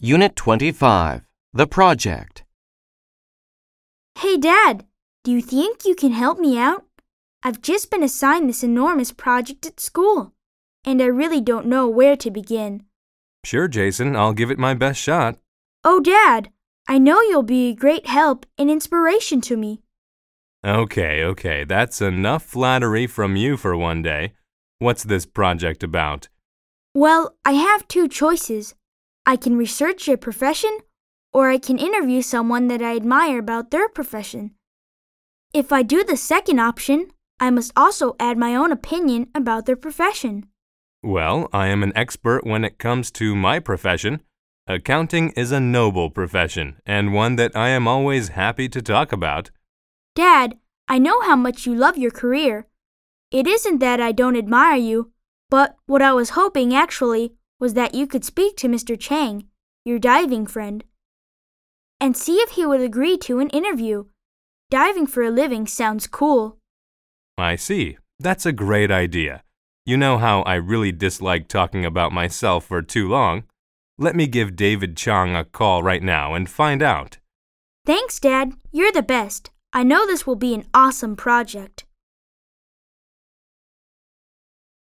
Unit 25 The Project. Hey, Dad, do you think you can help me out? I've just been assigned this enormous project at school, and I really don't know where to begin. Sure, Jason, I'll give it my best shot. Oh, Dad, I know you'll be a great help and inspiration to me. Okay, okay, that's enough flattery from you for one day. What's this project about? Well, I have two choices. I can research a profession, or I can interview someone that I admire about their profession. If I do the second option, I must also add my own opinion about their profession. Well, I am an expert when it comes to my profession. Accounting is a noble profession, and one that I am always happy to talk about. Dad, I know how much you love your career. It isn't that I don't admire you, but what I was hoping actually was that you could speak to Mr. Chang, your diving friend, and see if he would agree to an interview. Diving for a living sounds cool. I see. That's a great idea. You know how I really dislike talking about myself for too long. Let me give David Chang a call right now and find out. Thanks, Dad. You're the best. I know this will be an awesome project.